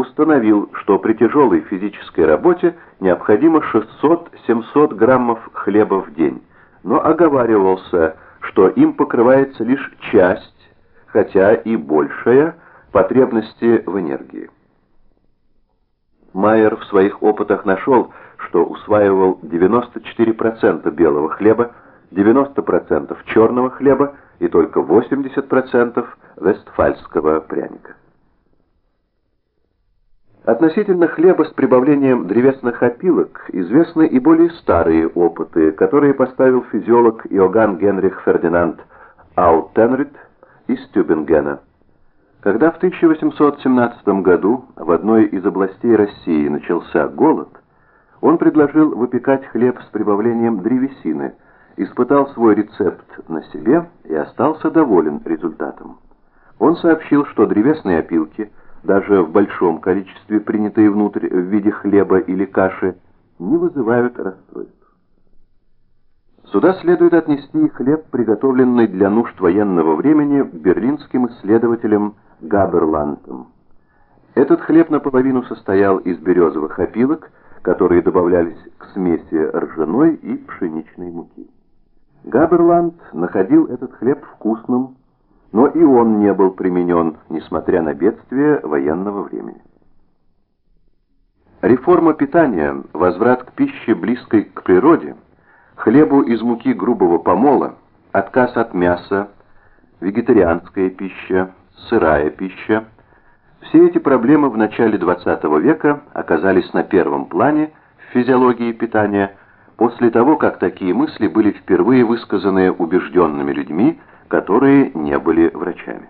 установил, что при тяжелой физической работе необходимо 600-700 граммов хлеба в день, но оговаривался, что им покрывается лишь часть, хотя и большая, потребности в энергии. Майер в своих опытах нашел, что усваивал 94% белого хлеба, 90% черного хлеба и только 80% вестфальского пряника. Относительно хлеба с прибавлением древесных опилок известны и более старые опыты, которые поставил физиолог Иоганн Генрих Фердинанд Аутенрит из Тюбингена. Когда в 1817 году в одной из областей России начался голод, он предложил выпекать хлеб с прибавлением древесины, испытал свой рецепт на себе и остался доволен результатом. Он сообщил, что древесные опилки, даже в большом количестве принятые внутрь в виде хлеба или каши, не вызывают расстройств. Сюда следует отнести хлеб, приготовленный для нужд военного времени берлинским исследователем Габерландом. Этот хлеб наполовину состоял из березовых опилок, которые добавлялись к смеси ржаной и пшеничной муки. Габерланд находил этот хлеб вкусным, но и он не был применен, несмотря на бедствие военного времени. Реформа питания, возврат к пище близкой к природе – хлебу из муки грубого помола, отказ от мяса, вегетарианская пища, сырая пища. Все эти проблемы в начале XX века оказались на первом плане в физиологии питания после того, как такие мысли были впервые высказаны убежденными людьми, которые не были врачами.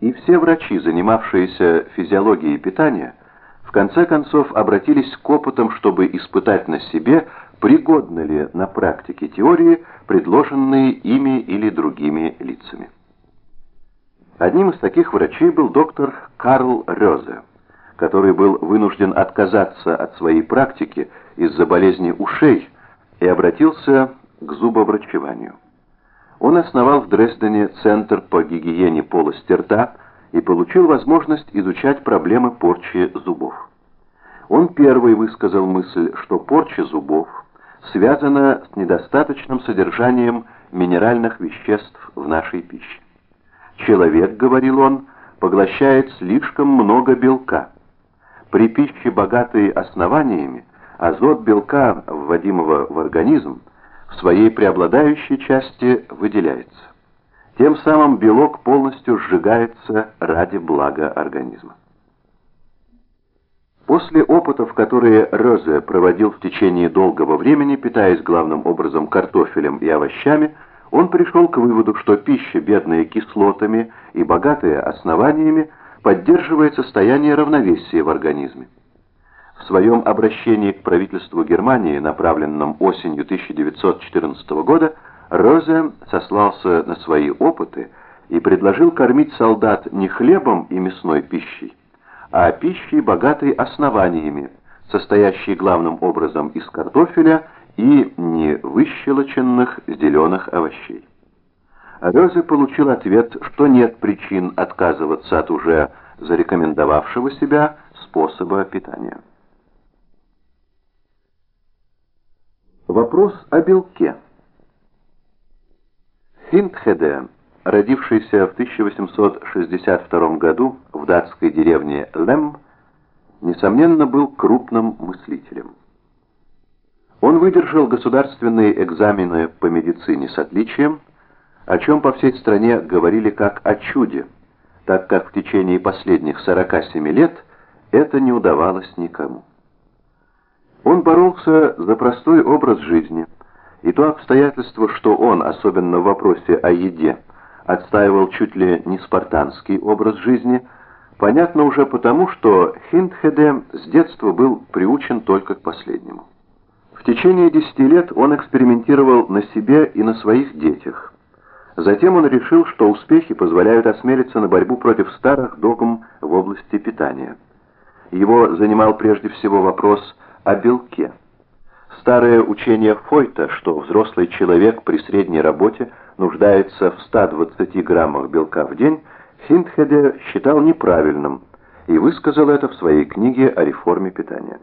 И все врачи, занимавшиеся физиологией питания, в конце концов обратились к опытам, чтобы испытать на себе пригодны ли на практике теории, предложенные ими или другими лицами. Одним из таких врачей был доктор Карл Рёзе, который был вынужден отказаться от своей практики из-за болезни ушей и обратился к зубоврачеванию. Он основал в Дрездене Центр по гигиене полости рта и получил возможность изучать проблемы порчи зубов. Он первый высказал мысль, что порча зубов – связано с недостаточным содержанием минеральных веществ в нашей пище. Человек, говорил он, поглощает слишком много белка. При пище, богатой основаниями, азот белка, вводимого в организм, в своей преобладающей части выделяется. Тем самым белок полностью сжигается ради блага организма. После опытов, которые Розе проводил в течение долгого времени, питаясь главным образом картофелем и овощами, он пришел к выводу, что пища, бедная кислотами и богатая основаниями, поддерживает состояние равновесия в организме. В своем обращении к правительству Германии, направленном осенью 1914 года, Розе сослался на свои опыты и предложил кормить солдат не хлебом и мясной пищей, а пищей, богатой основаниями, состоящей главным образом из картофеля и невыщелоченных зеленых овощей. Розе получил ответ, что нет причин отказываться от уже зарекомендовавшего себя способа питания. Вопрос о белке. Хиндхеде родившийся в 1862 году в датской деревне Лем, несомненно, был крупным мыслителем. Он выдержал государственные экзамены по медицине с отличием, о чем по всей стране говорили как о чуде, так как в течение последних 47 лет это не удавалось никому. Он боролся за простой образ жизни, и то обстоятельство, что он, особенно в вопросе о еде, отстаивал чуть ли не спартанский образ жизни, понятно уже потому, что Хиндхеде с детства был приучен только к последнему. В течение десяти лет он экспериментировал на себе и на своих детях. Затем он решил, что успехи позволяют осмелиться на борьбу против старых догм в области питания. Его занимал прежде всего вопрос о белке. Старое учение Фойта, что взрослый человек при средней работе нуждается в 120 граммах белка в день, Хиндхеде считал неправильным и высказал это в своей книге о реформе питания.